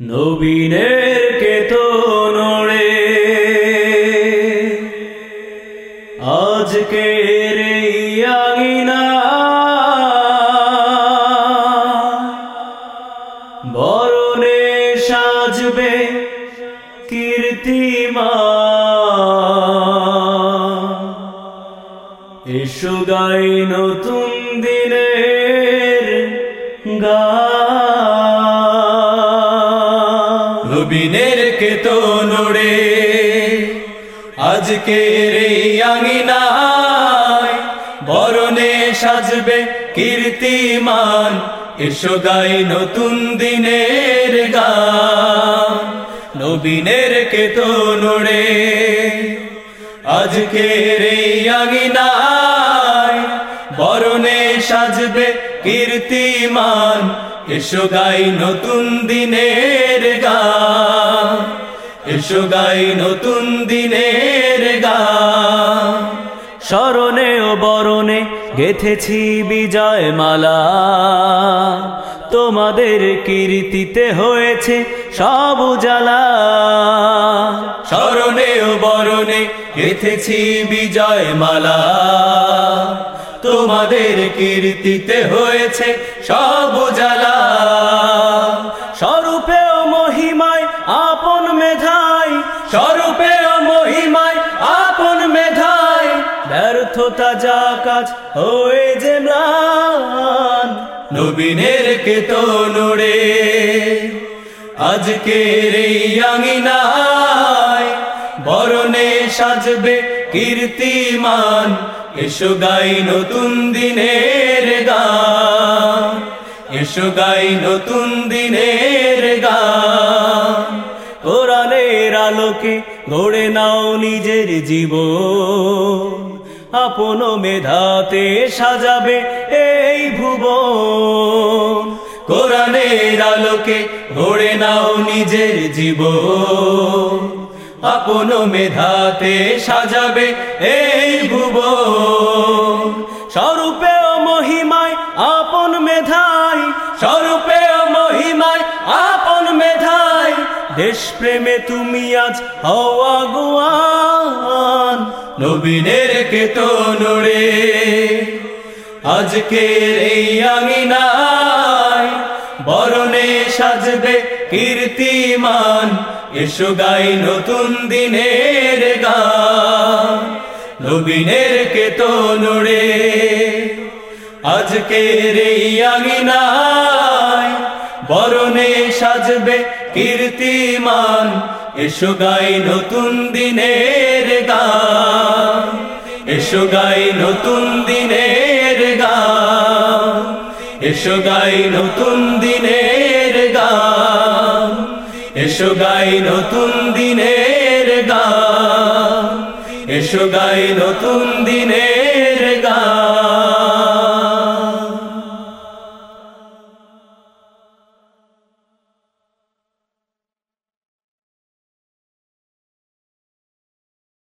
নবীনের কেতো নড়ে। আজকে রে আগিনা বরণে সাজবে কীর্তিমা। এসো গাই নতুন দিনের গা। নবীনের কে তো নড়ে। আজকে রে আঙিনায় বরণে সাজবে কীর্তিমান। এসো গাই নতুন দিনের গান। নবীনের কে তো নড়ে। আজকে রে আঙিনায় বরণে সাজবে কীর্তিমান। এসো গাই নতুন দিনের এসো গাই নতুন দিনের গান স্মরণে ও বরণে গেথেছি বিজয় মালা তোমাদের কীর্তিতে হয়েছে সব উজালা। স্মরণে ও বরণে গেথেছি বিজয় মালা তোমাদের কীর্তিতে হয়েছে সব জ্বালা মহিমায়, আপন মেধায়, ব্যর্থতা যা কাজ হয়ে যে ম্লান। নবীনের কে তো নড়ে আজকে রে আঙিনায় বরণে সাজবে কীর্তিমান, এসো গাই নতুন দিনের গান। এসো গাই নতুন দিনের গান। আলোকে গড়ে নাও নিজের জীবন। আপন মেধাতে সাজাবে এই ভুবন। কোরআনের আলোকে গড়ে নাও নিজের জীবন। আপন মেধাতে সাজাবে এই ভুবন। স্বরূপে মহিমায় আপন মেধায় স্বরূপে মহিমায় মেধায় দেশ প্রেমে তুমি আজ হওয়া গুয়ান নবীনের কে তো নড়ে আজকে এই আঙিনায় বরণে সাজবে কীর্তিমান। এসো গাই নতুন দিনের গান। নবীনের কে তো নড়ে আজকে এই আঙিনায় বরণে সাজবে কীর্তিমান, এসো গাই নতুন দিনের গান। এসো গাই নতুন দিনের গান। এসো গাই নতুন দিনের গান। এসো গাই নতুন দিনের গান। এসো গাই নতুন দিনের গান।